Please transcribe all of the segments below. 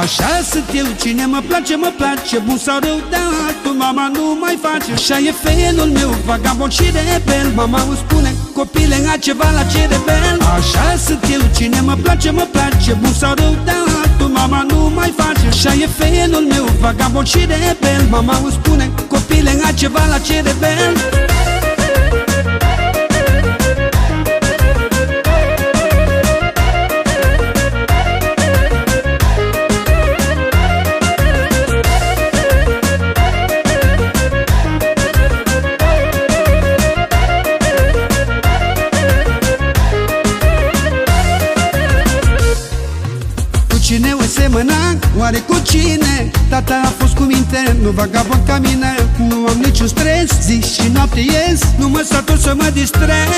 Așa sunt eu, cine mă place, mă place Bun sau rău, dar tu mama nu mai face Așa e felul meu, vagabond și rebel. Mama îmi spune, copile, a ceva la ce rebel? Așa sunt eu, cine mă place, mă place Bun sau rău, dar tu mama nu mai face Așa e felul meu, vagabond și rebel. Mama îmi spune, copile, a ceva la ce rebel cine o semăna? Oare cu cine? Tata a fost cu minte, nu vagabond ca mine Nu am niciun stres, zi și noapte ies Nu mă satur să mă distrez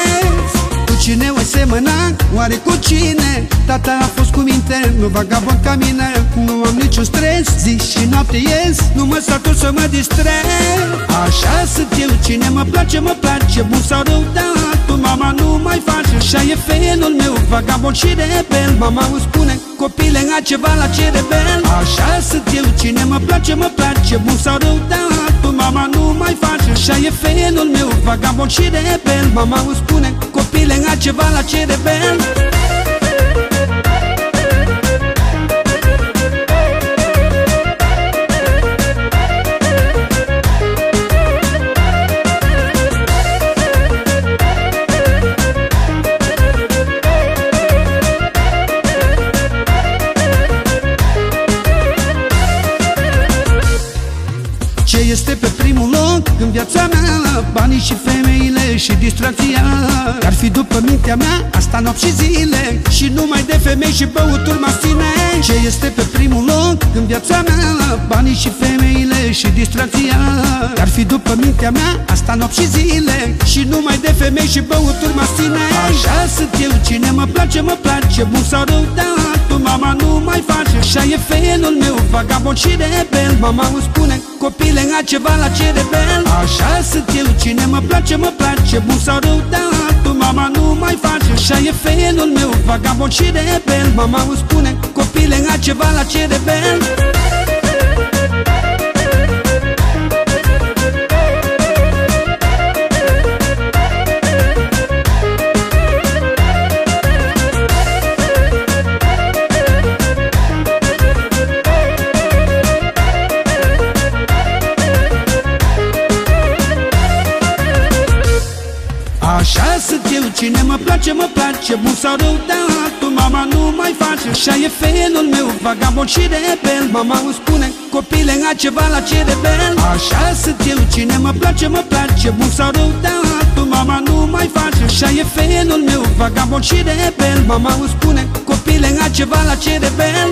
Cu cine o semăna? Oare cu cine? Tata a fost cu minte, nu vagabond ca mine Nu am niciun stres, zi și noapte ies Nu mă satur să mă distrez Așa sunt eu, cine mă place, mă place Bun sau rău, dar tu mama nu mai face Așa e felul meu, vagabond și rebel Mama îmi spune, copile, a ceva la ce rebel Așa sunt eu, cine mă place, mă place. Bun sau rău, dar tu mama nu mai face Așa e felul meu, vagabond și rebel Mama îmi spune, copile, a ceva la ce rebel Ce este pe primul loc în viața mea? Banii și femeile și distracția. Ar fi după mintea mea, asta nopți și zile. Și numai de femei și băuturi masine Ce este pe primul loc în viața mea? Banii și femeile și distracția. Ar fi după mintea mea, asta nopți și zile. Și numai de femei și băuturi masine Așa sunt eu, cine mă place, mă place Bun sau rău, meu, vagabond și rebel Mama îmi spune, copile, a ceva la ce rebel? Așa sunt eu, cine mă place, mă place Bun sau rău, dar tu mama nu mai face Așa e felul meu, vagabond și rebel Mama îmi spune, copile, a ceva la ce rebel sunt eu, cine mă place, mă place. Bun sau rău, dar tu mama nu mai face. Așa e felul meu, vagabond și rebel. Mama îmi spune, copile, a ceva la ce rebel Așa sunt eu, cine mă place, mă place. Bun sau rău, dar tu mama nu mai face. Așa e felul meu, vagabond și rebel. Mama îmi spune, copile, a ceva la ce rebel